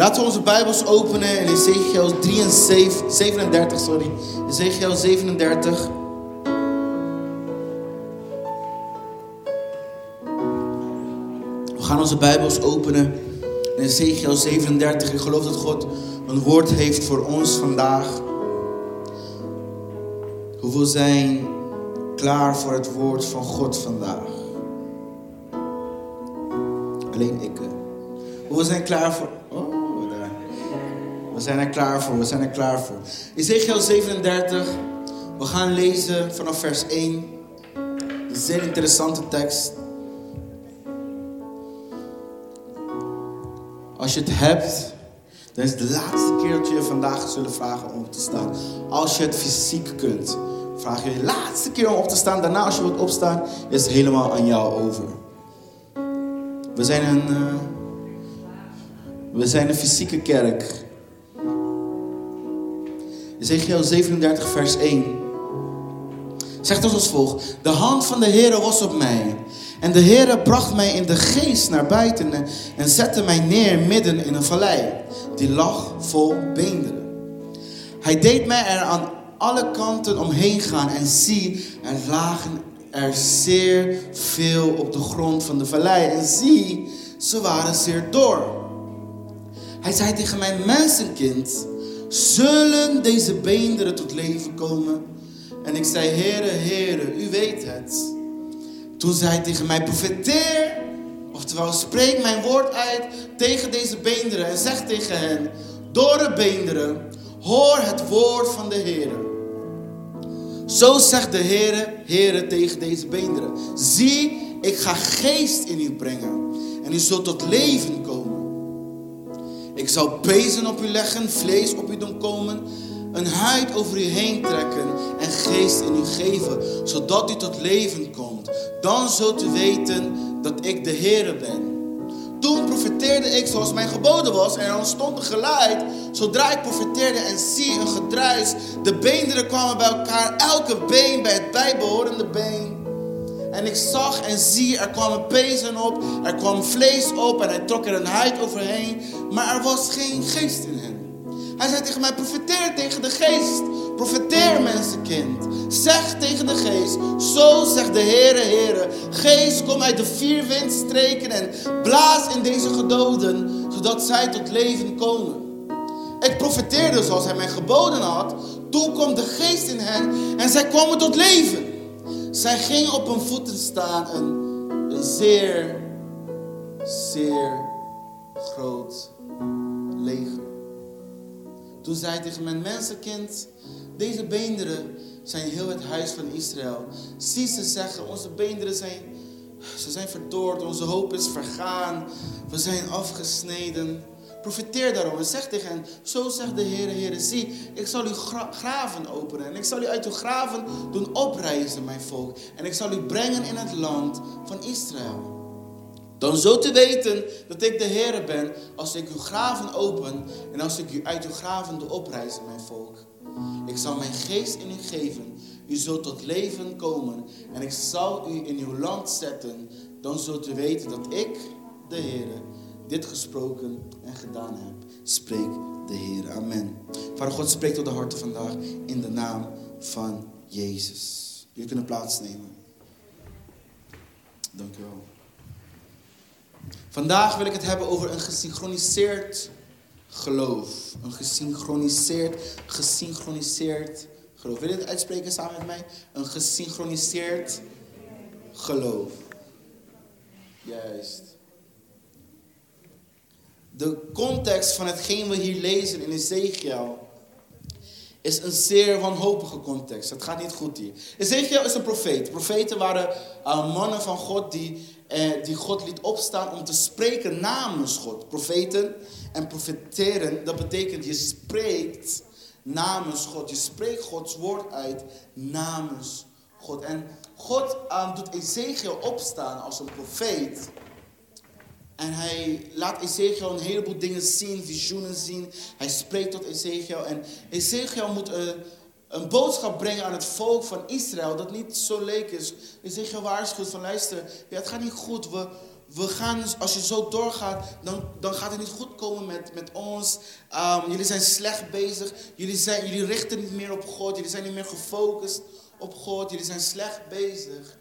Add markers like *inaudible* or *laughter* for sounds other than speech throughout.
Laten we onze Bijbels openen in Ezekiel 73, 37. Sorry. Ezekiel 37. We gaan onze Bijbels openen in Ezekiel 37. Ik geloof dat God een woord heeft voor ons vandaag. Hoeveel zijn klaar voor het woord van God vandaag? Alleen ik. Hoeveel zijn klaar voor. We zijn er klaar voor, we zijn er klaar voor. Ezekiel 37. We gaan lezen vanaf vers 1. Een zeer interessante tekst. Als je het hebt, dan is het de laatste keer dat je je vandaag zullen vragen om op te staan. Als je het fysiek kunt, vraag je de laatste keer om op te staan. Daarna, als je wilt opstaan, is het helemaal aan jou over. We zijn een, eh, we zijn een fysieke kerk. Ezekiel 37, vers 1. Zegt ons als volgt. De hand van de Heere was op mij. En de Heere bracht mij in de geest naar buiten en- zette mij neer midden in een vallei. Die lag vol beenderen. Hij deed mij er aan alle kanten omheen gaan en zie, er lagen er zeer veel op de grond van de vallei. En zie, ze waren zeer dor. Hij zei tegen mijn mensenkind, zullen deze beenderen tot leven komen? En ik zei, Heere, Heere, u weet het. Toen zei hij tegen mij, profeteer, oftewel spreek mijn woord uit tegen deze beenderen en zeg tegen hen, dorre beenderen, hoor het woord van de Heere. Zo zegt de Heere, Heere tegen deze beenderen. Zie, ik ga geest in u brengen en u zult tot leven. Ik zal pezen op u leggen, vlees op u doen komen, een huid over u heen trekken en geest in u geven, zodat u tot leven komt. Dan zult u weten dat ik de Heere ben. Toen profeteerde ik zoals mijn geboden was en er ontstond een geluid. Zodra ik profeteerde en zie een gedruis. De beenderen kwamen bij elkaar, elke been bij het bijbehorende been. En ik zag en zie, er kwamen pezen op, er kwam vlees op en hij trok er een huid overheen. Maar er was geen geest in hen. Hij zei tegen mij, profeteer tegen de geest. Profeteer mensenkind. Zeg tegen de geest, zo zegt de Heere, Heere. Geest, kom uit de vier windstreken en blaas in deze gedoden, zodat zij tot leven komen. Ik profeteerde zoals hij mij geboden had. Toen kwam de geest in hen en zij kwamen tot leven. Zij gingen op hun voeten staan, een, een zeer, zeer groot leger. Toen zei hij tegen mijn mensenkind, deze beenderen zijn heel het huis van Israël. Zie ze zeggen, onze beenderen zijn, ze zijn onze hoop is vergaan, we zijn afgesneden. Profiteer daarom en zeg tegen hen, zo zegt de Heere, Heere, zie, ik zal uw gra- graven openen en ik zal u uit uw graven doen oprijzen, mijn volk. En ik zal u brengen in het land van Israël. Dan zult u weten dat ik de Heere ben als ik uw graven open en als ik u uit uw graven doe oprijzen, mijn volk. Ik zal mijn geest in u geven. U zult tot leven komen en ik zal u in uw land zetten. Dan zult u weten dat ik, de Heere, dit gesproken en gedaan heb. Spreek de Heere. Amen. Vader God, spreek tot de harten vandaag in de naam van Jezus. Jullie kunnen plaatsnemen. Dank u wel. Vandaag wil ik het hebben over een gesynchroniseerd geloof. Een gesynchroniseerd, gesynchroniseerd geloof. Wil je het uitspreken samen met mij? Een gesynchroniseerd geloof. Juist. De context van hetgeen we hier lezen in Ezekiel is een zeer wanhopige context. Het gaat niet goed hier. Ezekiel is een profeet. Profeten waren uh, mannen van God die, eh, die God liet opstaan om te spreken namens God. Profeten en profeteren, dat betekent je spreekt namens God. Je spreekt Gods woord uit namens God. En God uh, doet Ezekiel opstaan als een profeet. En hij laat Ezekiel een heleboel dingen zien, visioenen zien. Hij spreekt tot Ezekiel. En Ezekiel moet een, een boodschap brengen aan het volk van Israël dat niet zo leuk is. Ezekiel waarschuwt van luister, ja, het gaat niet goed. We, we gaan, als je zo doorgaat, dan, dan gaat het niet goed komen met, met ons. Ehm, jullie zijn slecht bezig. Jullie, zijn, jullie richten niet meer op God. Jullie zijn niet meer gefocust op God. Jullie zijn slecht bezig.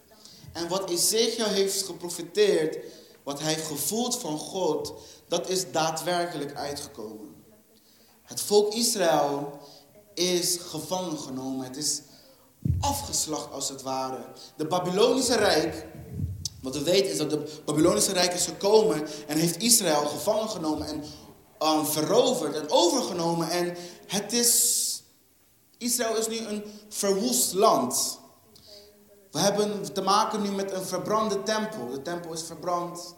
En wat Ezekiel heeft geprofiteerd, wat hij heeft gevoeld van God, dat is daadwerkelijk uitgekomen. Het volk Israël is gevangen genomen. Het is afgeslacht als het ware. De Babylonische Rijk, wat we weten is dat de Babylonische Rijk is gekomen en heeft Israël gevangen genomen en um, veroverd en overgenomen. En het is, Israël is nu een verwoest land. We hebben te maken nu met een verbrande tempel. De tempel is verbrand.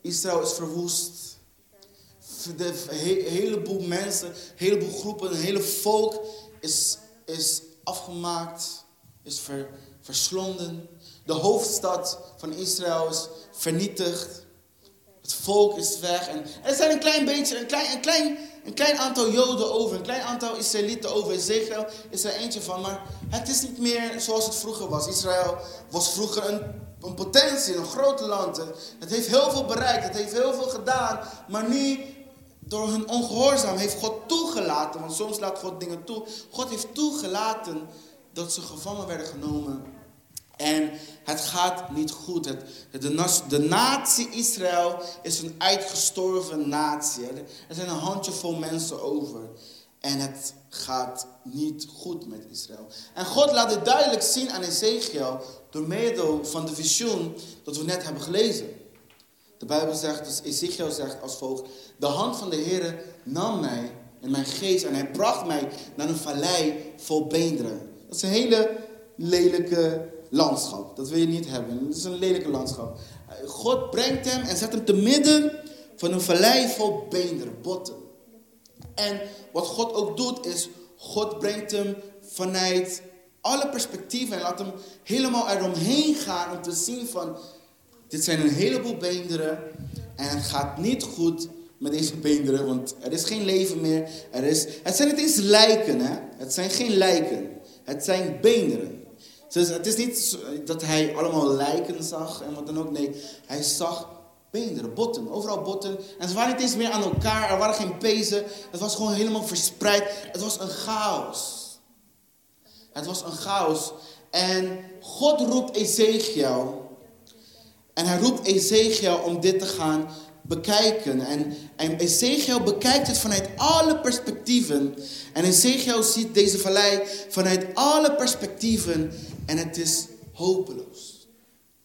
Israël is verwoest. De heleboel mensen, een heleboel groepen, een hele volk is, is afgemaakt, is ver, verslonden. De hoofdstad van Israël is vernietigd. Het volk is weg. En er zijn een klein beetje, een klein, een klein, een klein aantal Joden over. Een klein aantal Israëlieten over. Ezekiel is er eentje van. Maar het is niet meer zoals het vroeger was. Israël was vroeger een, een potentie, een groot land. Het heeft heel veel bereikt. Het heeft heel veel gedaan. Maar nu door hun ongehoorzaam heeft God toegelaten, want soms laat God dingen toe. God heeft toegelaten dat ze gevangen werden genomen. En het gaat niet goed. Het, de, de natie Israël is een uitgestorven natie. Er zijn een handjevol mensen over. En het gaat niet goed met Israël. En God laat het duidelijk zien aan Ezekiel door middel van de visioen dat we net hebben gelezen. De Bijbel zegt, dus Ezekiel zegt als volgt. De hand van de Heer nam mij in mijn geest en hij bracht mij naar een vallei vol beenderen. Dat is een hele lelijke landschap. Dat wil je niet hebben. Het is een lelijke landschap. God brengt hem en zet hem te midden van een vallei vol beenderen, botten. En wat God ook doet is, God brengt hem vanuit alle perspectieven en laat hem helemaal eromheen gaan om te zien van, dit zijn een heleboel beenderen en het gaat niet goed met deze beenderen, want er is geen leven meer. Er is, het zijn niet eens lijken, hè? Het zijn geen lijken. Het zijn beenderen. Dus het is niet dat hij allemaal lijken zag en wat dan ook. Nee, hij zag beenderen, botten, overal botten. En ze waren niet eens meer aan elkaar, er waren geen pezen. Het was gewoon helemaal verspreid. Het was een chaos. Het was een chaos. En God roept Ezekiel en hij roept Ezekiel om dit te gaan bekijken. En, en Ezekiel bekijkt het vanuit alle perspectieven. En Ezekiel ziet deze vallei vanuit alle perspectieven. En het is hopeloos.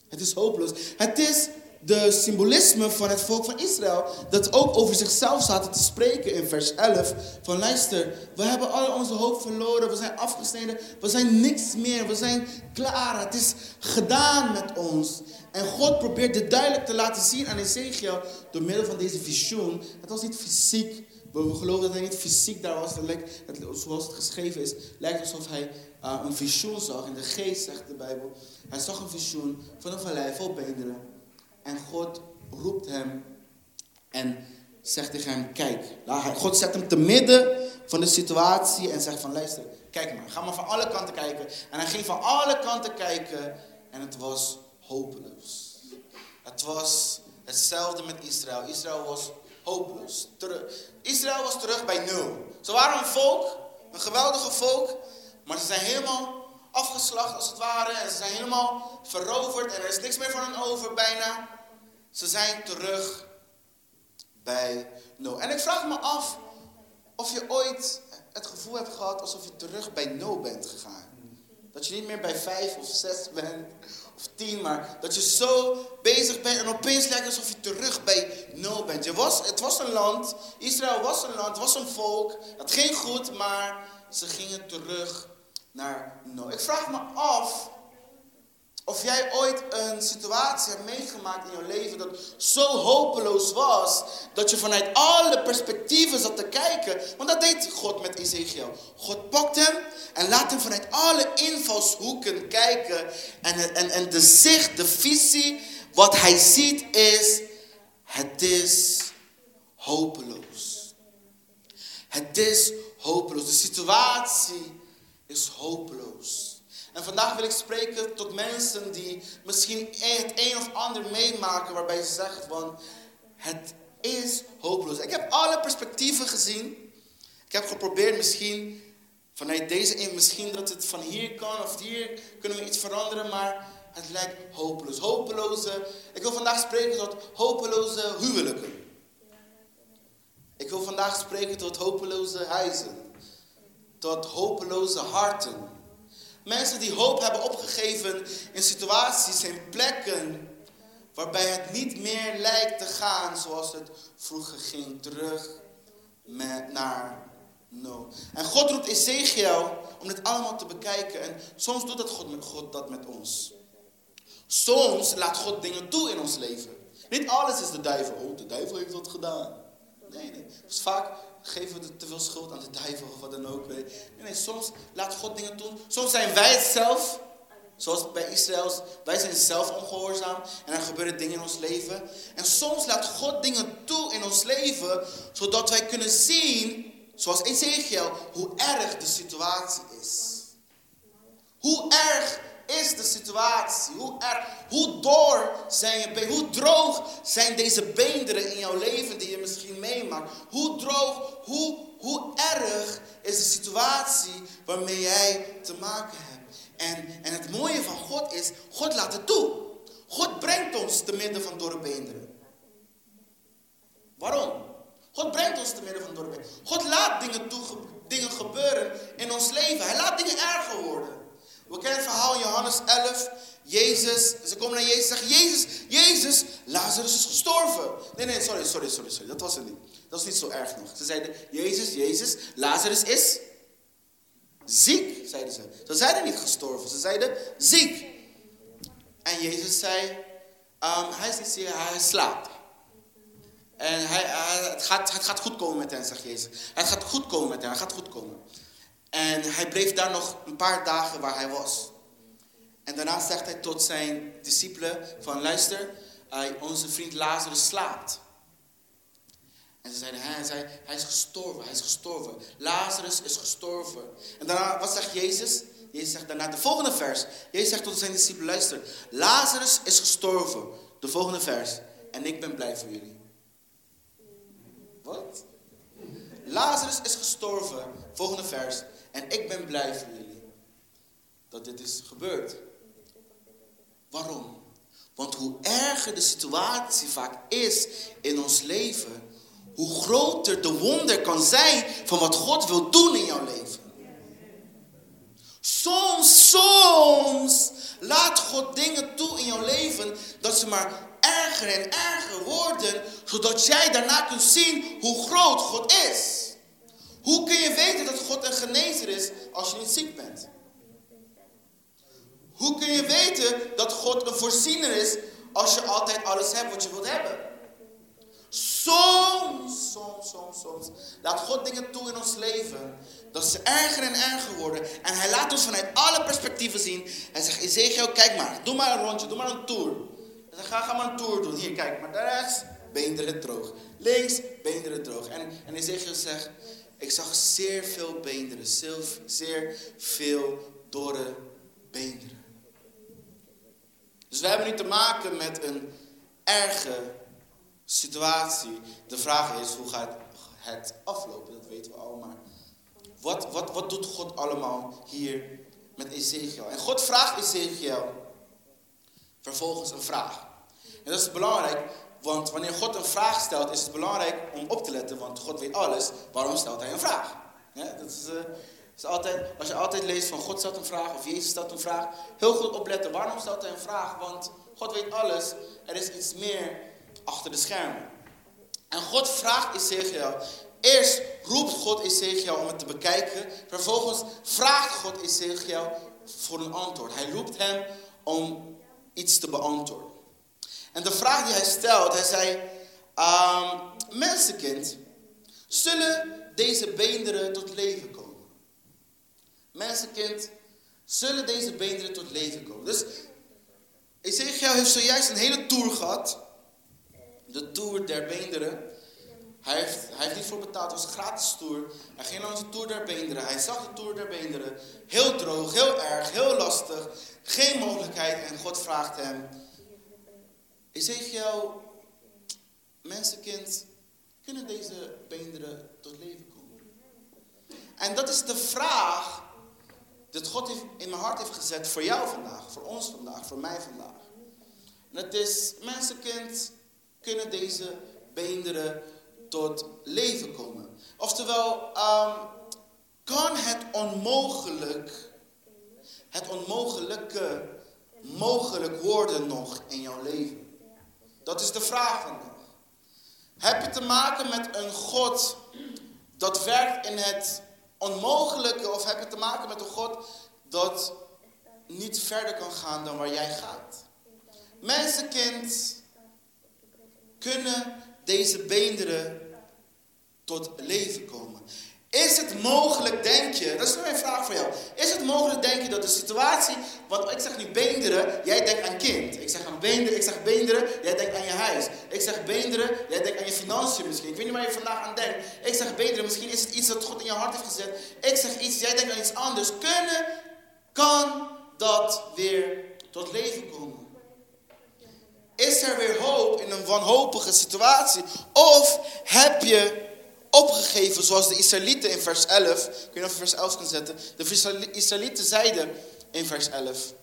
Het is hopeloos. Het is de symbolisme van het volk van Israël, dat ook over zichzelf zaten te spreken in vers 11. Van luister, we hebben al onze hoop verloren, we zijn afgesneden, we zijn niks meer, we zijn klaar, het is gedaan met ons. En God probeert dit duidelijk te laten zien aan Ezekiel door middel van deze visioen. Het was niet fysiek, we geloven dat hij niet fysiek daar was. Zoals het geschreven is, lijkt alsof hij uh, een visioen zag. In de geest zegt de Bijbel. Hij zag een visioen van een vallei vol beenderen. En God roept hem en zegt tegen hem, kijk. God zet hem te midden van de situatie en zegt van, luister, kijk maar. Ga maar van alle kanten kijken. En hij ging van alle kanten kijken en het was hopeloos. Het was hetzelfde met Israël. Israël was hopeloos. Israël was terug bij nul. Ze waren een volk, een geweldige volk, maar ze zijn helemaal afgeslacht als het ware. En ze zijn helemaal veroverd en er is niks meer van hen over bijna. Ze zijn terug bij nul. En ik vraag me af of je ooit het gevoel hebt gehad alsof je terug bij nul bent gegaan. Dat je niet meer bij vijf of zes bent of tien, maar dat je zo bezig bent en opeens lijkt alsof je terug bij nul bent. Je was, het was een land, Israël was een land, het was een volk. Het ging goed, maar ze gingen terug naar nul. Ik vraag me af of jij ooit een situatie hebt meegemaakt in je leven dat zo hopeloos was, dat je vanuit alle perspectieven zat te kijken. Want dat deed God met Ezekiel. God pakt hem en laat hem vanuit alle invalshoeken kijken. En, en, en de zicht, de visie, wat hij ziet is, het is hopeloos. Het is hopeloos. De situatie is hopeloos. En vandaag wil ik spreken tot mensen die misschien het een of ander meemaken waarbij ze zeggen van het is hopeloos. Ik heb alle perspectieven gezien. Ik heb geprobeerd misschien vanuit deze in, misschien dat het van hier kan of hier kunnen we iets veranderen, maar het lijkt hopeloos. Hopeloze, ik wil vandaag spreken tot hopeloze huwelijken. Ik wil vandaag spreken tot hopeloze huizen. Tot hopeloze harten. Mensen die hoop hebben opgegeven in situaties en plekken waarbij het niet meer lijkt te gaan zoals het vroeger ging. Terug met, naar no. En God roept Ezekiel om dit allemaal te bekijken. En soms doet dat God, God dat met ons. Soms laat God dingen toe in ons leven. Niet alles is de duivel. Oh, de duivel heeft dat gedaan. Nee, nee. Dus vaak geven we te veel schuld aan de duivel of wat dan ook. Nee, nee, soms laat God dingen doen. Soms zijn wij het zelf. Zoals bij Israël. Wij zijn zelf ongehoorzaam. En er gebeuren dingen in ons leven. En soms laat God dingen toe in ons leven. Zodat wij kunnen zien, zoals Ezekiel, hoe erg de situatie is. Hoe erg is de situatie? Hoe, er, hoe door zijn je hoe droog zijn deze beenderen in jouw leven die je misschien meemaakt? Hoe droog, hoe, hoe erg is de situatie waarmee jij te maken hebt? En, en het mooie van God is, God laat het toe. God brengt ons te midden van dorre beenderen. Waarom? God brengt ons te midden van dorre beenderen. God laat dingen, dingen gebeuren in ons leven. Hij laat dingen erger worden. We kennen het verhaal in Johannes 11. Jezus, ze komen naar Jezus en zeggen, Jezus, Jezus, Lazarus is gestorven. Nee, nee, sorry, sorry, sorry, sorry. Dat was het niet. Dat is niet zo erg nog. Ze zeiden, Jezus, Jezus, Lazarus is ziek, zeiden ze. Ze zeiden niet gestorven, ze zeiden ziek. En Jezus zei, um, hij is niet ziek, hij slaapt. En hij, het, gaat, het gaat goed komen met hem, zegt Jezus. Het gaat goed komen met hem, het gaat goed komen. En hij bleef daar nog een paar dagen waar hij was. En daarna zegt hij tot zijn discipelen van luister, onze vriend Lazarus slaapt. En ze zeiden, hij, hij is gestorven, hij is gestorven. Lazarus is gestorven. En daarna, wat zegt Jezus? Jezus zegt daarna, de volgende vers. Jezus zegt tot zijn discipelen, luister, Lazarus is gestorven. De volgende vers. En ik ben blij voor jullie. Wat? Lazarus is gestorven. Volgende vers. En ik ben blij voor jullie dat dit is gebeurd. Waarom? Want hoe erger de situatie vaak is in ons leven, hoe groter de wonder kan zijn van wat God wil doen in jouw leven. Soms, soms laat God dingen toe in jouw leven dat ze maar erger en erger worden, zodat jij daarna kunt zien hoe groot God is. Hoe kun je weten dat God een genezer is als je niet ziek bent? Hoe kun je weten dat God een voorziener is als je altijd alles hebt wat je wilt hebben? Soms, soms, soms, soms laat God dingen toe in ons leven dat ze erger en erger worden. En hij laat ons vanuit alle perspectieven zien. Hij zegt, Ezekiel, kijk maar, doe maar een rondje, doe maar een tour. Hij zegt, ga, ga maar een tour doen. Hier, kijk, maar daar rechts, beenderen droog. Links, beenderen droog. En, en Ezekiel zegt, ik zag zeer veel beenderen, zeer veel dorre beenderen. Dus we hebben nu te maken met een erge situatie. De vraag is, hoe gaat het aflopen? Dat weten we allemaal. Wat, wat, wat doet God allemaal hier met Ezekiel? En God vraagt Ezekiel vervolgens een vraag. En dat is belangrijk, want wanneer God een vraag stelt, is het belangrijk om op te letten, want God weet alles. Waarom stelt hij een vraag? dat is, uh, is, altijd, als je altijd leest van God stelt een vraag of Jezus stelt een vraag, heel goed opletten. Waarom stelt hij een vraag? Want God weet alles. Er is iets meer achter de schermen. En God vraagt Ezekiel. Eerst roept God Ezekiel om het te bekijken. Vervolgens vraagt God Ezekiel voor een antwoord. Hij roept hem om iets te beantwoorden. En de vraag die hij stelt, hij zei, um, mensenkind, zullen deze beenderen tot leven komen? Mensenkind, zullen deze beenderen tot leven komen? Dus Ezekiel heeft zojuist een hele tour gehad. De tour der beenderen. Hij heeft, hij heeft niet voor betaald, het was een gratis tour. Hij ging langs de Tour der Beenderen. Hij zag de Tour der Beenderen. Heel droog, heel erg, heel lastig. Geen mogelijkheid. En God vraagt hem... Ezekiel, mensenkind, kunnen deze beenderen tot leven komen? En dat is de vraag dat God in mijn hart heeft gezet voor jou vandaag, voor ons vandaag, voor mij vandaag. En het is, mensenkind, kunnen deze beenderen tot leven komen? Oftewel, um, kan het onmogelijk, het onmogelijke, mogelijk worden nog in jouw leven? Dat is de vraag vandaag. Heb je te maken met een God dat werkt in het onmogelijke of heb je te maken met een God dat niet verder kan gaan dan waar jij gaat? Mensenkind, kunnen deze beenderen tot leven komen? Is het mogelijk, denk je, dat is mijn vraag voor jou. Is het mogelijk, denk je, dat de situatie, want ik zeg nu beenderen, jij denkt aan kind. Ik zeg aan beenderen, ik zeg beenderen, jij denkt aan je huis. Ik zeg beenderen, jij denkt aan je financiën misschien. Ik weet niet waar je vandaag aan denkt. Ik zeg beenderen, misschien is het iets dat God in je hart heeft gezet. Ik zeg iets, jij denkt aan iets anders. Kunnen, kan dat weer tot leven komen? Is er weer hoop in een wanhopige situatie? Of heb je opgegeven zoals de Israëlieten in vers 11. Ik weet niet of je vers 11 kan zetten. De Israëlieten zeiden in vers 11.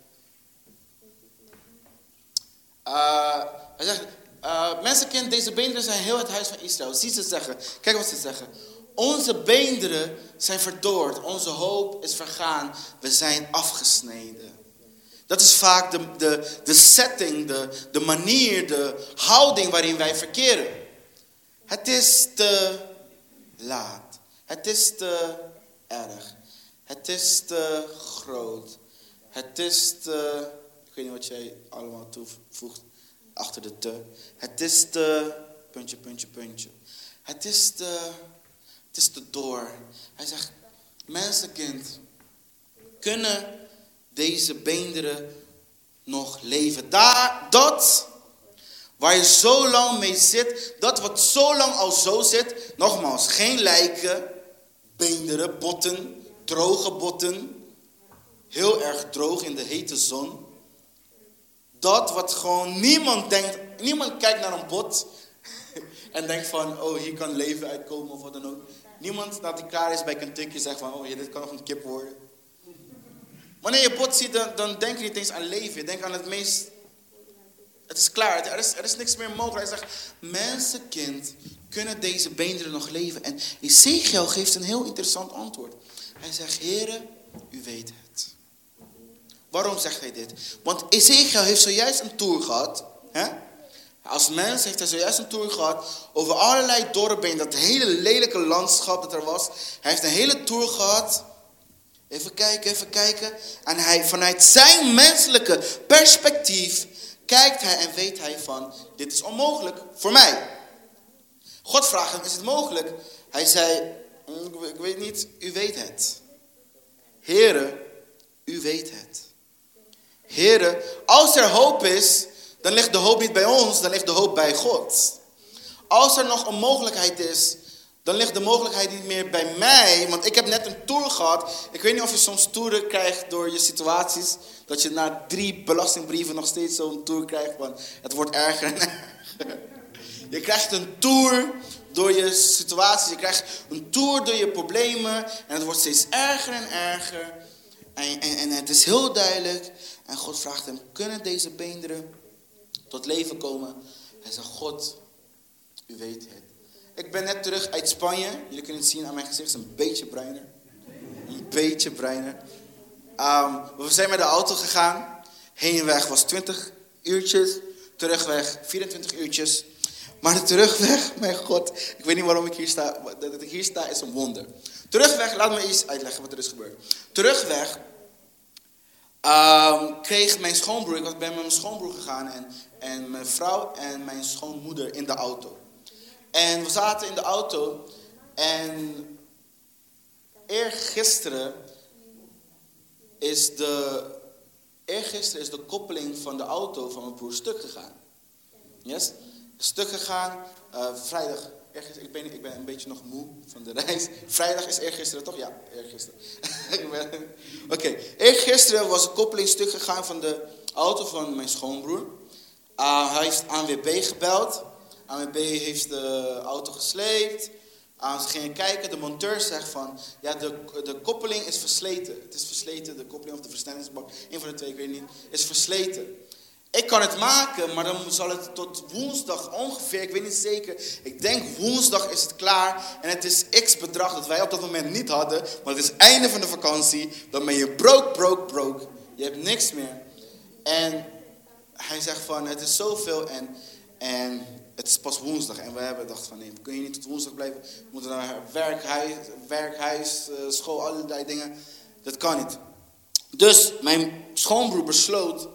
Uh, hij zegt, uh, mensenkind, deze beenderen zijn heel het huis van Israël. Zie ze zeggen. Kijk wat ze zeggen. Onze beenderen zijn verdoord. Onze hoop is vergaan. We zijn afgesneden. Dat is vaak de, de, de setting, de, de manier, de houding waarin wij verkeren. Het is te laat. Het is te erg. Het is te groot. Het is te... Ik weet niet wat jij allemaal toevoegt achter de te. Het is te... Puntje, puntje, puntje. Het is te... Het is te door. Hij zegt, mensenkind, kunnen deze beenderen nog leven? Daar, dat Waar je zo lang mee zit, dat wat zo lang al zo zit, nogmaals, geen lijken, beenderen, botten, droge botten, heel erg droog in de hete zon. Dat wat gewoon niemand denkt, niemand kijkt naar een bot *laughs* en denkt van, oh hier kan leven uitkomen of wat dan ook. Niemand dat hij klaar is bij Kentucky zegt van, oh dit kan nog een kip worden. Wanneer je bot ziet, dan, dan denk je niet eens aan leven. Je denkt aan het meest het is klaar, er is, er is niks meer mogelijk. Hij zegt, mensenkind, kunnen deze beenderen nog leven? En Ezekiel geeft een heel interessant antwoord. Hij zegt, heren, u weet het. Waarom zegt hij dit? Want Ezekiel heeft zojuist een tour gehad. Hè? Als mens heeft hij zojuist een tour gehad over allerlei dorpen, dat hele lelijke landschap dat er was. Hij heeft een hele tour gehad. Even kijken, even kijken. En hij vanuit zijn menselijke perspectief kijkt hij en weet hij van, dit is onmogelijk voor mij. God vraagt hem, is het mogelijk? Hij zei, mm, ik weet niet, u weet het. Heren, u weet het. Heren, als er hoop is, dan ligt de hoop niet bij ons, dan ligt de hoop bij God. Als er nog een mogelijkheid is, dan ligt de mogelijkheid niet meer bij mij. Want ik heb net een tour gehad. Ik weet niet of je soms toeren krijgt door je situaties. Dat je na drie belastingbrieven nog steeds zo'n tour krijgt. Want het wordt erger. Je krijgt een tour door je situaties. Je krijgt een tour door je problemen. En het wordt steeds erger en erger. En, en, en het is heel duidelijk. En God vraagt hem, kunnen deze beenderen tot leven komen? Hij zegt, God, u weet het. Ik ben net terug uit Spanje. Jullie kunnen het zien aan mijn gezicht. Het is een beetje bruiner. Een beetje bruiner. Um, we zijn met de auto gegaan. Heenweg was 20 uurtjes. Terugweg 24 uurtjes. Maar de terugweg, *laughs* mijn god. Ik weet niet waarom ik hier sta. Dat ik hier sta is een wonder. Terugweg, laat me eens uitleggen wat er is gebeurd. Terugweg um, kreeg mijn schoonbroer, ik ben met mijn schoonbroer gegaan en, en mijn vrouw en mijn schoonmoeder in de auto. En we zaten in de auto en eergisteren is de, eergisteren is de koppeling van de auto van mijn broer stuk gegaan. Yes? Stuk gegaan, uh, vrijdag ik, ben, ik ben een beetje nog moe van de reis. *laughs* Vrijdag is eergisteren toch? Ja, eergisteren. *laughs* Oké, okay. eergisteren was een koppeling stuk gegaan van de auto van mijn schoonbroer. Uh, hij heeft ANWB gebeld. ANWB heeft de auto gesleept. Uh, ze gingen kijken, de monteur zegt van, ja, de, de koppeling is versleten. Het is versleten, de koppeling of de versnellingsbak, een van de twee, ik weet niet, is versleten. Ik kan het maken, maar dan zal het tot woensdag ongeveer, ik weet niet zeker. Ik denk woensdag is het klaar en het is x bedrag dat wij op dat moment niet hadden. Maar het is einde van de vakantie, dan ben je broke, broke, broke. Je hebt niks meer. En hij zegt van, het is zoveel en, en het is pas woensdag. En we hebben gedacht van, nee, we kunnen niet tot woensdag blijven. We moeten naar werk, huis, werk, huis eh, school, allerlei dingen. Dat kan niet. Dus mijn schoonbroer besloot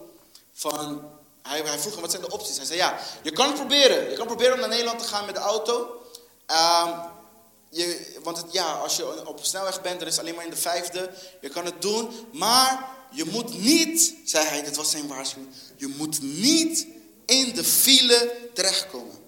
van, hij, hij vroeg hem wat zijn de opties. Hij zei ja, je kan het proberen. Je kan proberen om naar Nederland te gaan met de auto. Um, je, want het, ja, als je op snelweg bent, dan is alleen maar in de vijfde. Je kan het doen, maar je moet niet, zei hij, dit was zijn waarschuwing. Je moet niet in de file terechtkomen.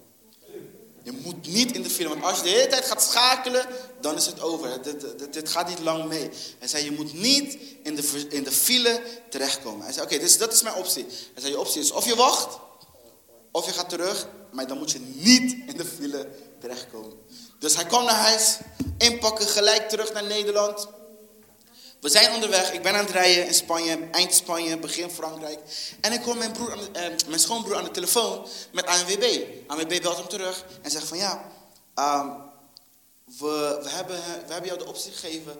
Je moet niet in de file, want als je de hele tijd gaat schakelen, dan is het over. Dit, dit, gaat niet lang mee. Hij zei, je moet niet in de, in de file terechtkomen. Hij zei, oké, dus dat is mijn optie. Hij zei, je optie is of je wacht, of je gaat terug, maar dan moet je niet in de file terechtkomen. Dus hij kwam naar huis, inpakken, gelijk terug naar Nederland. We zijn onderweg. Ik ben aan het rijden in Spanje, eind Spanje, begin Frankrijk. En ik hoor mijn, broer, eh, mijn schoonbroer aan de telefoon met ANWB. ANWB belt hem terug en zegt van ja, um, we, we, hebben, we hebben jou de optie gegeven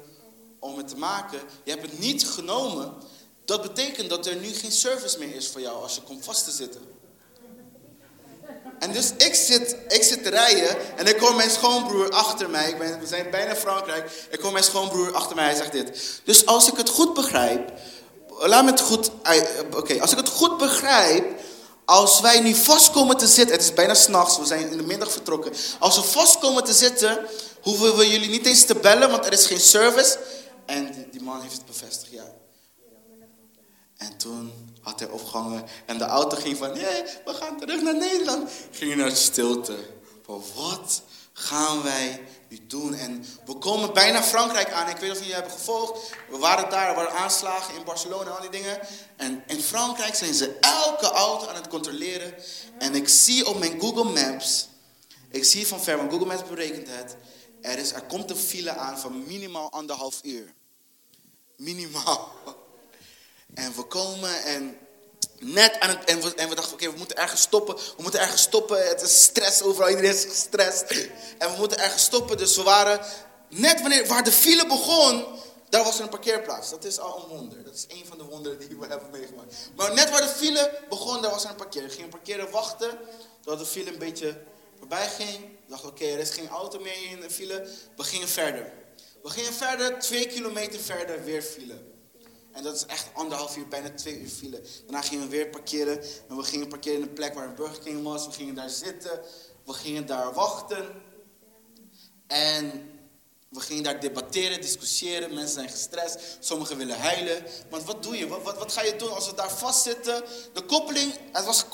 om het te maken. Je hebt het niet genomen. Dat betekent dat er nu geen service meer is voor jou als je komt vast te zitten. En dus ik zit, ik zit te rijden en ik hoor mijn schoonbroer achter mij. Ik ben, we zijn bijna Frankrijk. Ik hoor mijn schoonbroer achter mij. Hij zegt dit. Dus als ik het goed begrijp. Laat me het goed. Oké, als ik het goed begrijp. Als wij nu vast komen te zitten. Het is bijna s'nachts. We zijn in de middag vertrokken. Als we vast komen te zitten. Hoeven we jullie niet eens te bellen. Want er is geen service. En die man heeft het bevestigd. Ja. En toen had hij opgehangen. En de auto ging van, nee, we gaan terug naar Nederland. Ging naar stilte. Van wat gaan wij nu doen? En we komen bijna Frankrijk aan. Ik weet of jullie hebben gevolgd. We waren daar, er waren aanslagen in Barcelona al die dingen. En in Frankrijk zijn ze elke auto aan het controleren. En ik zie op mijn Google Maps, ik zie van ver, want Google Maps berekent het. Er, is, er komt een file aan van minimaal anderhalf uur. Minimaal. En we komen en net aan het... En we, en we dachten, oké, we moeten ergens stoppen. We moeten ergens stoppen. Het is stress overal. Iedereen is gestrest. En we moeten ergens stoppen. Dus we waren... Net wanneer, waar de file begon, daar was er een parkeerplaats. Dat is al een wonder. Dat is een van de wonderen die we hebben meegemaakt. Maar net waar de file begon, daar was er een parkeer. We gingen parkeren, wachten. Totdat de file een beetje voorbij ging. We dachten, oké, er is geen auto meer in de file. We gingen verder. We gingen verder, twee kilometer verder, weer file. En dat is echt anderhalf uur, bijna twee uur file. Daarna gingen we weer parkeren. En we gingen parkeren in een plek waar een Burger King was. We gingen daar zitten. We gingen daar wachten. En we gingen daar debatteren, discussiëren. Mensen zijn gestrest. Sommigen willen huilen. Want wat doe je? Wat, wat, wat ga je doen als we daar vastzitten? De koppeling, het was...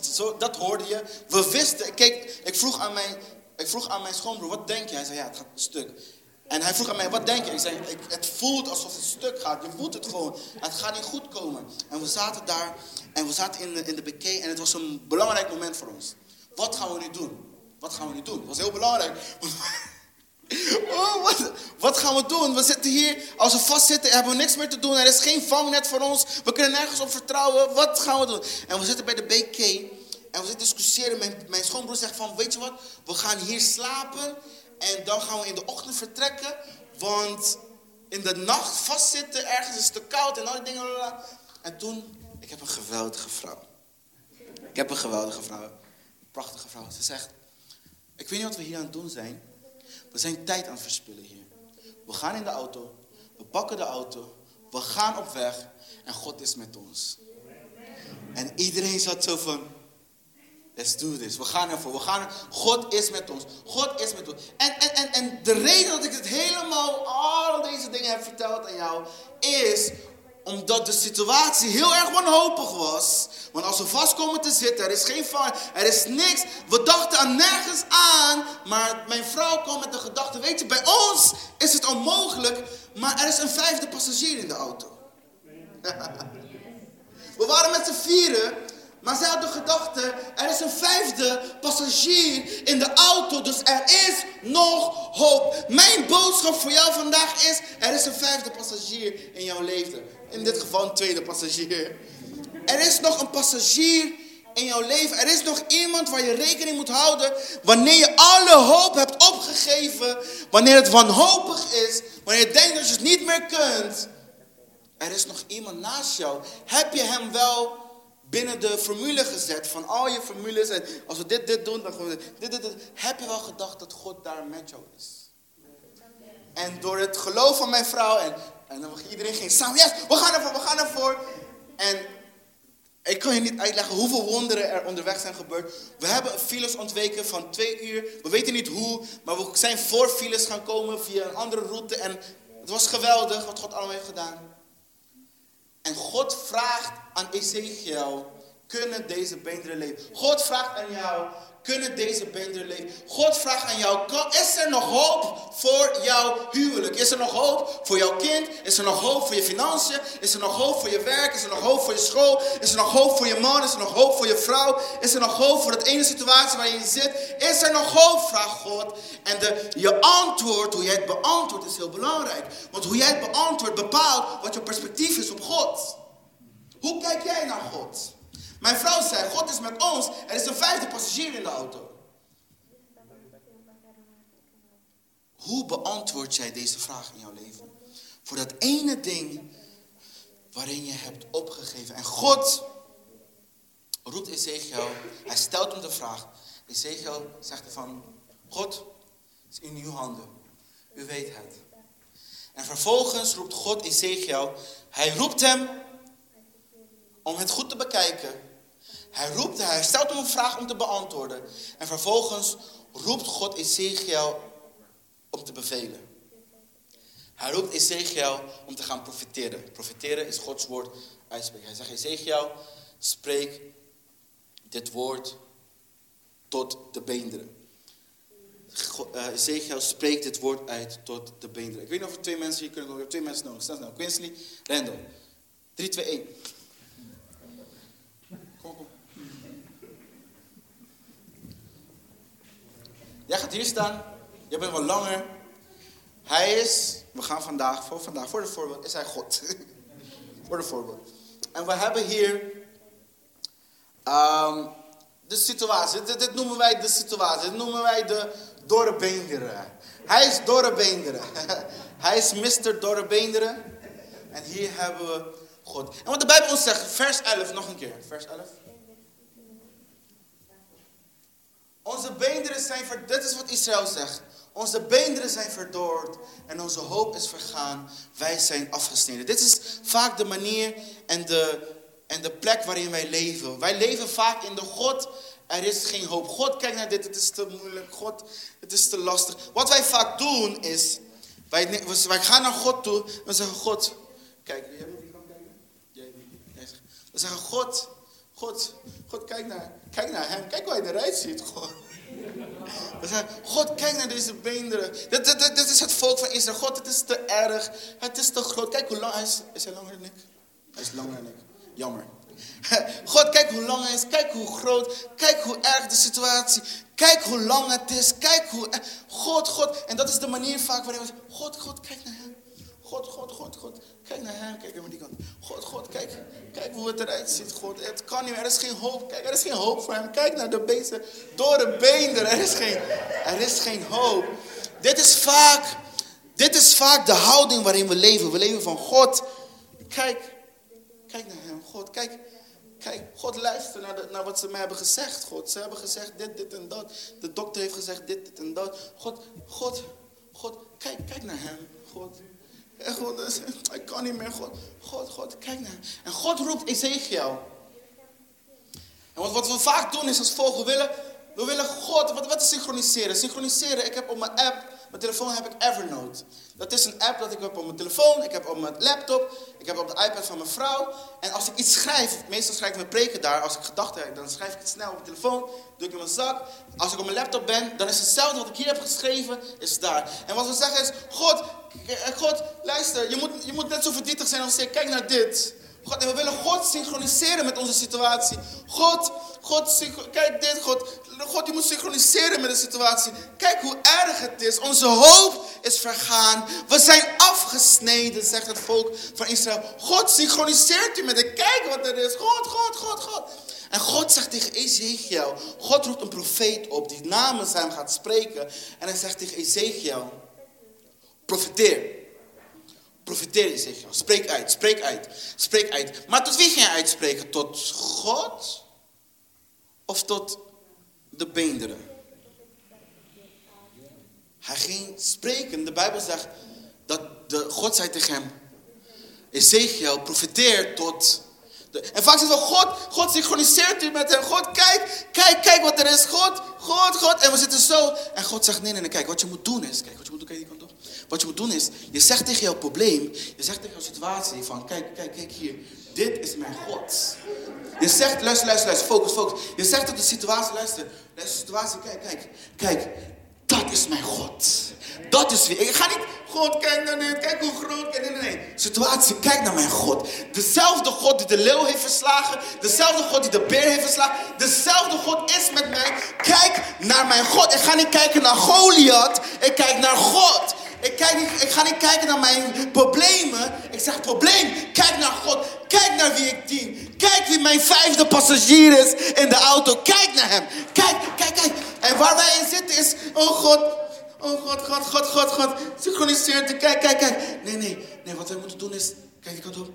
Zo, dat hoorde je. We wisten... Kijk, ik vroeg aan mijn, ik vroeg aan mijn schoonbroer, wat denk je? Hij zei, ja, het gaat stuk. En hij vroeg aan mij, wat denk je? Ik zei, het voelt alsof het stuk gaat. Je voelt het gewoon. Het gaat niet goed komen. En we zaten daar en we zaten in de, in de BK en het was een belangrijk moment voor ons. Wat gaan we nu doen? Wat gaan we nu doen? Het was heel belangrijk. *laughs* Oh, wat, wat, gaan we doen? We zitten hier, als we vastzitten, hebben we niks meer te doen. Er is geen vangnet voor ons. We kunnen nergens op vertrouwen. Wat gaan we doen? En we zitten bij de BK en we zitten discussiëren. Mijn, mijn schoonbroer zegt van, weet je wat? We gaan hier slapen en dan gaan we in de ochtend vertrekken. Want in de nacht vastzitten, ergens is het te koud en al die dingen. En toen, ik heb een geweldige vrouw. Ik heb een geweldige vrouw. Een prachtige vrouw. Ze zegt, ik weet niet wat we hier aan het doen zijn. We zijn tijd aan het verspillen hier. We gaan in de auto. We pakken de auto. We gaan op weg. En God is met ons. En iedereen zat zo van, Let's do this. We gaan ervoor. We gaan God is met ons. God is met ons. En, en, en, en de reden dat ik het helemaal, al deze dingen heb verteld aan jou, is omdat de situatie heel erg wanhopig was. Want als we vast komen te zitten, er is geen vaar, er is niks. We dachten aan nergens aan. Maar mijn vrouw kwam met de gedachte, weet je, bij ons is het onmogelijk. Maar er is een vijfde passagier in de auto. *laughs* We waren met z'n vieren. Maar zij had de gedachte, er is een vijfde passagier in de auto, dus er is nog hoop. Mijn boodschap voor jou vandaag is, er is een vijfde passagier in jouw leven. In dit geval een tweede passagier. Er is nog een passagier in jouw leven. Er is nog iemand waar je rekening moet houden wanneer je alle hoop hebt opgegeven. Wanneer het wanhopig is. Wanneer je denkt dat je het niet meer kunt. Er is nog iemand naast jou. Heb je hem wel binnen de formule gezet van al je formules en als we dit, dit doen, dan gaan we dit, dit, dit. Heb je wel gedacht dat God daar met jou is? En door het geloof van mijn vrouw en, en dan iedereen ging samen, yes, we gaan ervoor, we gaan ervoor. En ik kan je niet uitleggen hoeveel wonderen er onderweg zijn gebeurd. We hebben files ontweken van twee uur. We weten niet hoe, maar we zijn voor files gaan komen via een andere route. En het was geweldig wat God allemaal heeft gedaan. En God vraagt aan Ezekiel, kunnen deze beenderen leven? God vraagt aan jou, kunnen deze beenderen leven? God vraagt aan jou, is er nog hoop voor jouw huwelijk? Is er nog hoop voor jouw kind? Is er nog hoop voor je financiën? Is er nog hoop voor je werk? Is er nog hoop voor je school? Is er nog hoop voor je man? Is er nog hoop voor je vrouw? Is er nog hoop voor dat ene situatie waar je zit? Is er nog hoop, vraagt God. En de, je antwoord, hoe jij het beantwoordt, is heel belangrijk. Want hoe jij het beantwoordt bepaalt wat je perspectief is op God. Hoe kijk jij naar God? Mijn vrouw zei, God is met ons. Er is een vijfde passagier in de auto. Hoe beantwoord jij deze vraag in jouw leven? Voor dat ene ding waarin je hebt opgegeven. En God roept Ezekiel, hij stelt hem de vraag. Ezekiel zegt van, God, is in uw handen. U weet het. En vervolgens roept God Ezekiel, hij roept hem om het goed te bekijken. Hij roept, hij stelt hem een vraag om te beantwoorden. En vervolgens roept God Ezekiel om te bevelen. Hij roept Ezekiel om te gaan profiteren. Profiteren is Gods woord uitspreken. Hij zegt, Ezekiel, spreek dit woord tot de beenderen. Uh, Ezekiel spreekt dit woord uit tot de beenderen. Ik weet niet of er twee mensen hier kunnen. Ik twee mensen nodig. Snel, snel. Quincy, Randall. 3, 2, 1. Jij gaat hier staan. Je bent wat langer. Hij is, we gaan vandaag, voor vandaag, voor de voorbeeld, is hij God. *laughs* voor de voorbeeld. En we hebben hier um, de situatie. Dit, dit, noemen wij de situatie. Dit noemen wij de dorre beenderen. Hij is dorre beenderen. *laughs* hij is Mr. dorre beenderen. En hier hebben we God. En wat de Bijbel ons zegt, vers 11, nog een keer. Vers 11. Onze beenderen zijn ver... Dit is wat Israël zegt. Onze beenderen zijn verdoord en onze hoop is vergaan. Wij zijn afgesneden. Dit is vaak de manier en de, en de plek waarin wij leven. Wij leven vaak in de God. Er is geen hoop. God, kijk naar dit. Het is te moeilijk. God, het is te lastig. Wat wij vaak doen is... Wij, wij gaan naar God toe. We zeggen, God... Kijk, jij moet die kant kijken. We zeggen, God... God, God kijk, naar, kijk naar hem. Kijk hoe hij eruit ziet. God. God, kijk naar deze beenderen. Dit, dit, dit, is het volk van Israël. God, het is te erg. Het is te groot. Kijk hoe lang hij is. Is hij langer dan ik? Hij is langer dan ik. Jammer. *laughs* God, kijk hoe lang hij is. Kijk hoe groot. Kijk hoe erg de situatie. Kijk hoe lang het is. Kijk hoe... God, God. En dat is de manier vaak waarin we God, God, kijk naar hem. God, God, God, God. Kijk naar hem, kijk naar die kant. God, God, kijk, kijk hoe het eruit ziet. God, het kan niet er is geen hoop. Kijk, er is geen hoop voor hem. Kijk naar de beesten door de beenderen. Er is geen, er is geen hoop. Dit is vaak, dit is vaak de houding waarin we leven. We leven van God. Kijk, kijk naar hem. God, kijk, kijk. God, luister naar, de, naar wat ze mij hebben gezegd. God, ze hebben gezegd dit, dit en dat. De dokter heeft gezegd dit, dit en dat. God, God, God, kijk, kijk naar hem. God. En God, ik kan niet meer, God. God, God, kijk naar. En God roept Ezekiel. En wat, wat we vaak doen is als volgen, we willen, we willen God, wat, wat is synchroniseren? Synchroniseren, ik heb op mijn app, mijn telefoon heb ik Evernote. Dat is een app dat ik heb op mijn telefoon, ik heb op mijn laptop, ik heb op de iPad van mijn vrouw. En als ik iets schrijf, meestal schrijf ik mijn preken daar. Als ik gedachten heb, dan schrijf ik het snel op mijn telefoon, doe ik in mijn zak. Als ik op mijn laptop ben, dan is hetzelfde wat ik hier heb geschreven, is daar. En wat we zeggen is, God, God, luister, je moet, je moet net zo verdrietig zijn als ik, kijk naar dit. God, en we willen God synchroniseren met onze situatie. God, God, kijk dit, God. God, je moet synchroniseren met de situatie. Kijk hoe erg het is. Onze hoop is vergaan. We zijn afgesneden, zegt het volk van Israël. God synchroniseert u met de kijk wat er is. God, God, God, God. En God zegt tegen Ezekiel, God roept een profeet op die namens hem gaat spreken. En hij zegt tegen Ezekiel, profiteer. Profiteer Ezekiel. Spreek uit, spreek uit, spreek uit. Maar tot wie ging hij uitspreken? Tot God? Of tot de beenderen? Hij ging spreken. De Bijbel zegt dat de, God zei tegen hem, Ezekiel, profiteer tot... De, en vaak zegt God, God synchroniseert u met hem. God, kijk, kijk, kijk wat er is. God, God, God. En we zitten zo. En God zegt, nee, nee, nee, kijk, wat je moet doen is, kijk, wat je moet doen, kijk die kant op. Wat je moet doen is, je zegt tegen jouw probleem, je zegt tegen jouw situatie van, kijk, kijk, kijk hier, dit is mijn God. Je zegt, luister, luister, luister, focus, focus. Je zegt tot de situatie, luister, de situatie, kijk, kijk, kijk, dat is mijn God. Dat is wie. Ik ga niet, God, kijk naar dit, kijk hoe groot, kijk, nee, nee, nee. Situatie, kijk naar mijn God. Dezelfde God die de leeuw heeft verslagen, dezelfde God die de beer heeft verslagen, dezelfde God is met mij. Kijk naar mijn God. Ik ga niet kijken naar Goliath, ik kijk naar God. Ik, kijk niet, ik ga niet kijken naar mijn problemen. Ik zeg probleem. Kijk naar God. Kijk naar wie ik dien. Kijk wie mijn vijfde passagier is in de auto. Kijk naar hem. Kijk, kijk, kijk. En waar wij in zitten is, oh God, oh God, God, God, God, God. Synchroniseert. Kijk, kijk, kijk. Nee, nee, nee. Wat wij moeten doen is Kijk, ik kant op.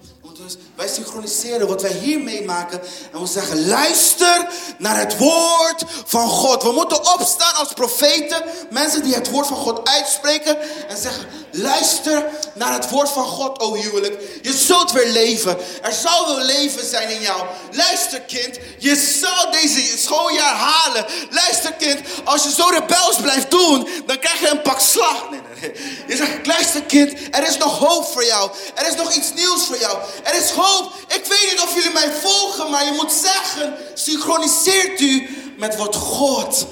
Wij synchroniseren wat wij hier meemaken. En we zeggen, luister naar het woord van God. We moeten opstaan als profeten. Mensen die het woord van God uitspreken. En zeggen, luister naar het woord van God, o huwelijk. Je zult weer leven. Er zal wel leven zijn in jou. Luister kind, je zal deze schooljaar halen. Luister kind, als je zo rebels blijft doen, dan krijg je een pak slag. Nee, nee, nee. Je zegt, luister kind, er is nog hoop voor jou. Er is nog iets nieuws voor jou. Er is hoop. Ik weet niet of jullie mij volgen, maar je moet zeggen, synchroniseert u met wat God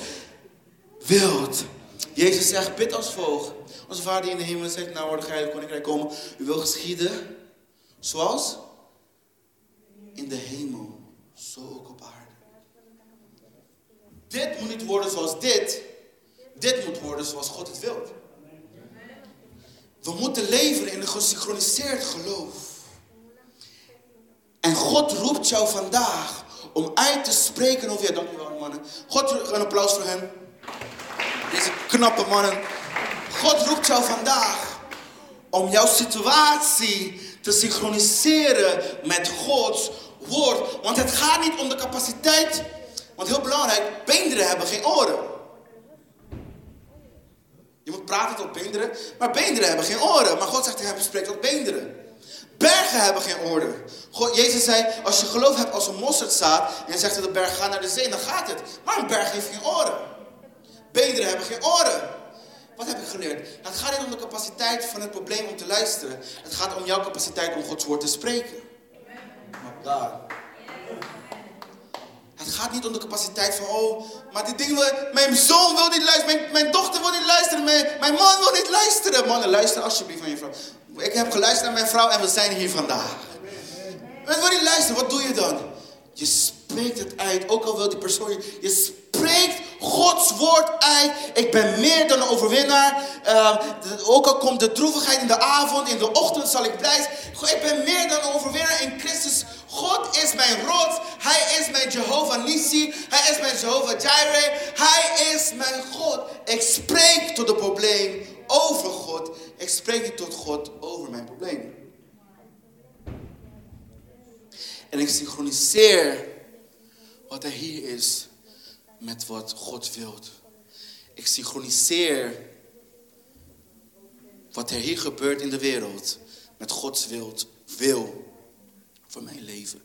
wilt. Jezus zegt, bid als volgt. Onze vader die in de hemel zegt, nou wordt de koninkrijk komen. U wil geschieden zoals in de hemel, zo ook op aarde. Dit moet niet worden zoals dit. Dit moet worden zoals God het wil. We moeten leven in een gesynchroniseerd geloof. En God roept jou vandaag om uit te spreken over je. Dankjewel mannen. God, een applaus voor hen. Deze knappe mannen. God roept jou vandaag om jouw situatie te synchroniseren met Gods woord. Want het gaat niet om de capaciteit. Want heel belangrijk, beenderen hebben geen oren. Je moet praten tot beenderen, maar beenderen hebben geen oren. Maar God zegt tegen hem, spreek tot beenderen. Bergen hebben geen oren. God, Jezus zei, als je geloof hebt als een mosterdzaad... en je zegt dat de berg gaat naar de zee, dan gaat het. Maar een berg heeft geen oren. Beenderen hebben geen oren. Wat heb ik geleerd? Het gaat niet om de capaciteit van het probleem om te luisteren. Het gaat om jouw capaciteit om Gods woord te spreken. Maar daar. Het gaat niet om de capaciteit van, oh, maar die dingen, mijn zoon wil niet luisteren, mijn, mijn dochter wil niet luisteren, mijn, man wil niet luisteren. Mannen, luister alsjeblieft van je vrouw. Ik heb geluisterd naar mijn vrouw en we zijn hier vandaag. Men wil niet luisteren, wat doe je dan? Je spreekt het uit, ook al wil die persoon. Je spreekt Gods woord. Ik ben meer dan een overwinnaar. Uh, ook al komt de droevigheid in de avond, in de ochtend zal ik blij. Ik ben meer dan een overwinnaar in Christus. God is mijn rots. Hij is mijn Jehovah Nissi. Hij is mijn Jehovah Jireh. Hij is mijn God. Ik spreek tot het probleem over God. Ik spreek tot God over mijn probleem. En ik synchroniseer wat er hier is met wat God wilt. Ik synchroniseer wat er hier gebeurt in de wereld met Gods wil, wil voor mijn leven.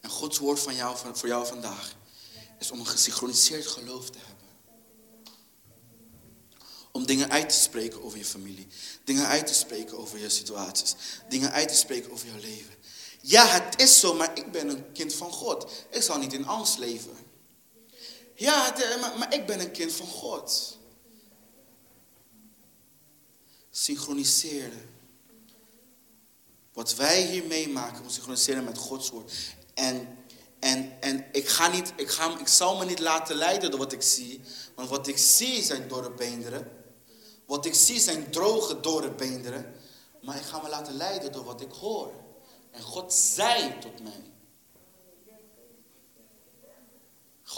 En Gods woord van jou, voor jou vandaag is om een gesynchroniseerd geloof te hebben. Om dingen uit te spreken over je familie. Dingen uit te spreken over je situaties. Dingen uit te spreken over jouw leven. Ja, het is zo, maar ik ben een kind van God. Ik zal niet in angst leven. Ja, eh, maar, maar ik ben een kind van God. Synchroniseren. Wat wij hier meemaken, moet synchroniseren met Gods woord. En, en, en ik, ga niet, ik, ga, ik zal me niet laten leiden door wat ik zie. Want wat ik zie zijn dorre beenderen. Wat ik zie zijn droge dorre beenderen. Maar ik ga me laten leiden door wat ik hoor. En God zei tot mij.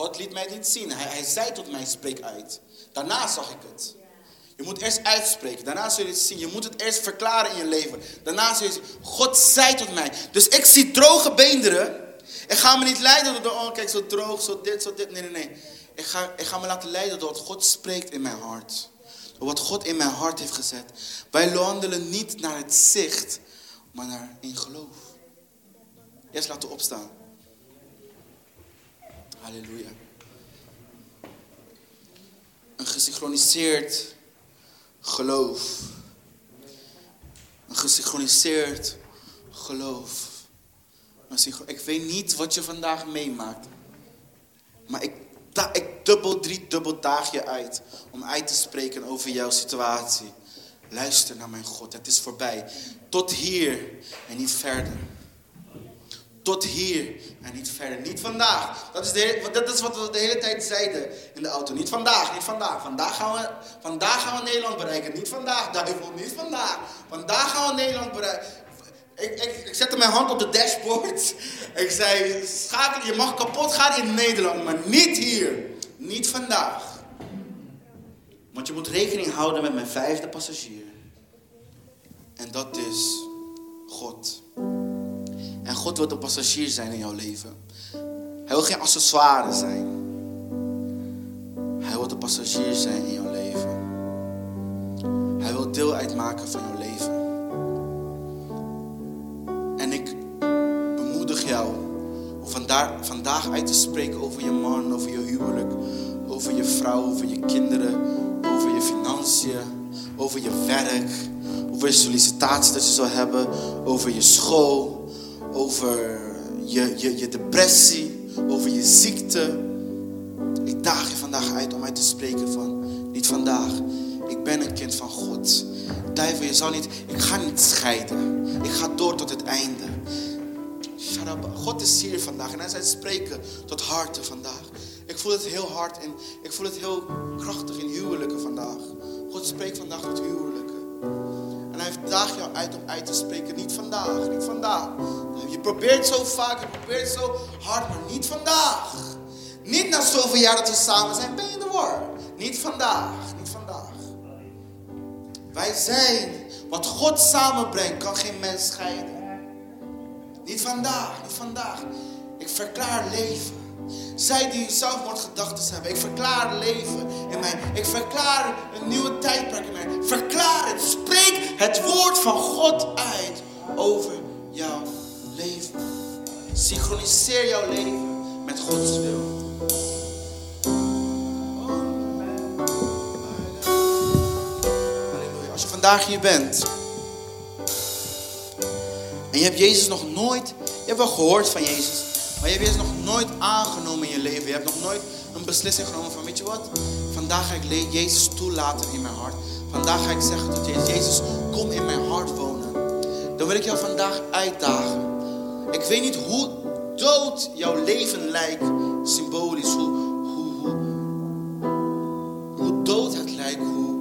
God liet mij niet zien. Hij, hij zei tot mij, spreek uit. Daarna zag ik het. Je moet eerst uitspreken. Daarna zul je het zien. Je moet het eerst verklaren in je leven. Daarna zul je zien. God zei tot mij. Dus ik zie droge beenderen. Ik ga me niet leiden door, oh kijk, zo droog, zo dit, zo dit. Nee, nee, nee. Ik ga, ik ga me laten leiden door wat God spreekt in mijn hart. Door wat God in mijn hart heeft gezet. Wij wandelen niet naar het zicht, maar naar in geloof. Eerst laten opstaan. Halleluja. Een gesynchroniseerd geloof. Een gesynchroniseerd geloof. Ik weet niet wat je vandaag meemaakt. Maar ik, ik dubbel, drie dubbel daag je uit om uit te spreken over jouw situatie. Luister naar mijn God, het is voorbij. Tot hier en niet verder. Tot hier en niet verder. Niet vandaag. Dat is, de, dat is wat we de hele tijd zeiden in de auto. Niet vandaag, niet vandaag. Vandaag gaan we, vandaag gaan we Nederland bereiken. Niet vandaag, duivel. Niet vandaag. Vandaag gaan we Nederland bereiken. Ik, ik, ik zette mijn hand op de dashboard. *laughs* Ik zei, schakel, je mag kapot gaan in Nederland, maar niet hier. Niet vandaag. Want je moet rekening houden met mijn vijfde passagier. En dat is God. En God wil een passagier zijn in jouw leven. Hij wil geen accessoire zijn. Hij wil een passagier zijn in jouw leven. Hij wil deel uitmaken van jouw leven. En ik bemoedig jou om vandaag, uit te spreken over je man, over je huwelijk, over je vrouw, over je kinderen, over je financiën, over je werk, over je sollicitatie dat je zal hebben, over je school over je, je, je depressie, over je ziekte. Ik daag je vandaag uit om uit te spreken van, niet vandaag, ik ben een kind van God. Duivel, je zal niet, ik ga niet scheiden. Ik ga door tot het einde. God is hier vandaag en hij zal spreken tot harten vandaag. Ik voel het heel hard en ik voel het heel krachtig in huwelijken vandaag. God spreekt vandaag tot huwelijken. Hij daagt jou uit om uit te spreken. Niet vandaag, niet vandaag. Je probeert zo vaak, je probeert zo hard, maar niet vandaag. Niet na zoveel jaar dat we samen zijn, ben je de war. Niet vandaag, niet vandaag. Wij zijn, wat God samenbrengt, kan geen mens scheiden. Niet vandaag, niet vandaag. Ik verklaar leven. Zij die zelfmoordgedachten hebben. Ik verklaar leven in mij. Ik verklaar een nieuwe tijdperk in mij. Verklaar het. Spreek het woord van God uit over jouw leven. Synchroniseer jouw leven met Gods wil. Als je vandaag hier bent. En je hebt Jezus nog nooit. Je hebt wel gehoord van Jezus. Maar je hebt nog nooit aangenomen in je leven. Je hebt nog nooit een beslissing genomen van, weet je wat? Vandaag ga ik Jezus toelaten in mijn hart. Vandaag ga ik zeggen tot Jezus, Jezus, kom in mijn hart wonen. Dan wil ik jou vandaag uitdagen. Ik weet niet hoe dood jouw leven lijkt, symbolisch. Hoe, hoe, hoe, hoe dood het lijkt, hoe,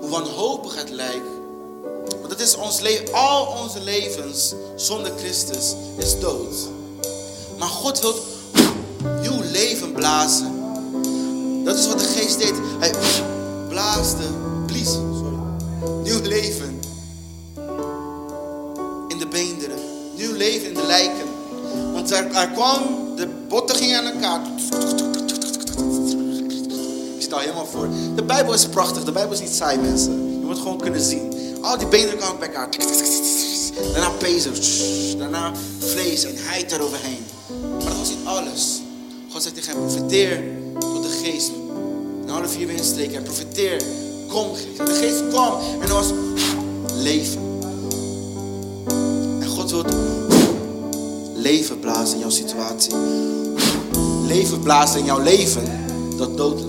hoe wanhopig het lijkt. Want het is ons leven, al onze levens zonder Christus is dood. Maar God wil nieuw leven blazen. Dat is wat de geest deed. Hij blaasde, blies, sorry. Nieuw leven in de beenderen. Nieuw leven in de lijken. Want er, kwam, de botten gingen aan elkaar. Ik al helemaal voor. De Bijbel is prachtig. De Bijbel is niet saai, mensen. Je moet gewoon kunnen zien. Al die beenderen kwamen bij elkaar. Daarna pezen. Daarna vlees en heid eroverheen. Maar was niet alles. God zei tegen hem, profiteer tot de geest een half vier windstreken en profiteer kom geest. De geest kwam en er was leven. En God wil leven blazen in jouw situatie. Leven blazen in jouw leven dat dood.